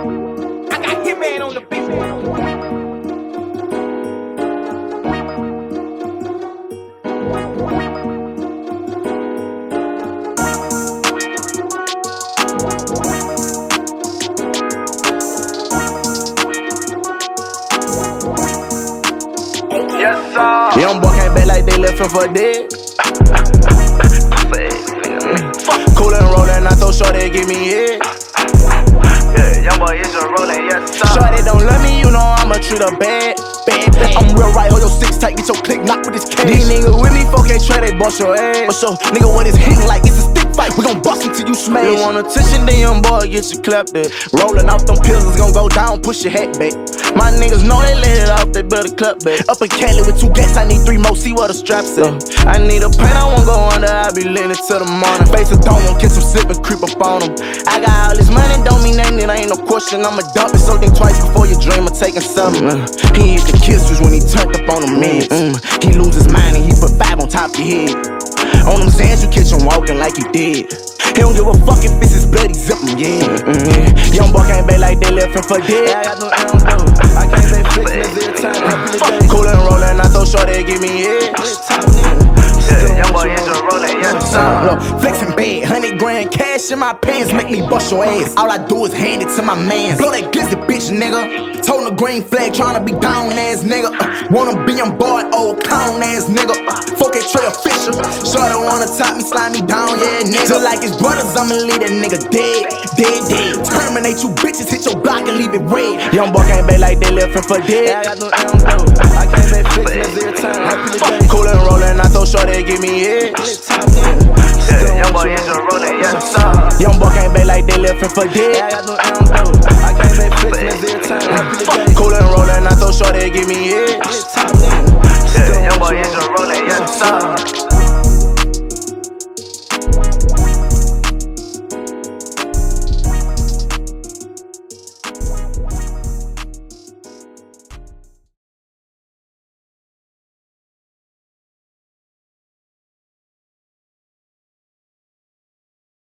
I got Hitman on the beat. Yes, sir. Young boy came back like they left him for dead. Coolin' and rollin', I throw short, they give me head. I'ma treat her bad. Bad, bad. I'm real right, hold your six tight, get your click knock with this cash. These niggas with me, folk can't try, they bust your ass. But so, nigga, what is hitting like it's a stick fight? We gon' bust until you smash. You want attention, then young boy get you clapped at. Rollin' off them pills, it's gon' go down, push your hat back. My niggas know they let it off, they better clap back. Up in Cali with two gas, I need three more, see what the straps at. I need a pen, I won't go under, I be leaning till the morning. Face a dome, won't get some slip and creep up on them. I got all this money, don't mean nothing, it ain't no question. I'ma dump it, so think twice before you dream of taking something. Uh, he hit the kiss us when he turned up on the meds. Mm, he lose his mind and he put five on top of your head. On them sands, you catch him walking like he did. He don't give a fuck if it's his bloody him, yeah. Mm-hmm. Young boy came back like they left him for dead. I got no I don't know. I can't say flicks every time. Coolin' and rollin', I throw short, they give me head. Yeah, young boy is a rolling, yes, sir. Look, flexing bad, hundred grand cash in my pants make me bust your ass. All I do is hand it to my man. Blow that glizzy bitch, nigga. Told the green flag, tryna be down ass nigga. Uh, wanna be on board, old clown official. Shorty wanna top me, slide me down, yeah, nigga. Just like his brothers, I'ma leave that nigga dead, dead, dead. Terminate you bitches, hit your block and leave it red. Young boy came back like they left for dead. I got no, don't know. I came back fixing every time. Happy. Coolin' and rollin', I throw short, they give me head. Yeah, young boy is a rolling, yes, sir. Young boy came back like they left for dead. I got no, don't know. I came back fixing every time. Coolin' and rollin', I throw short, they give me head.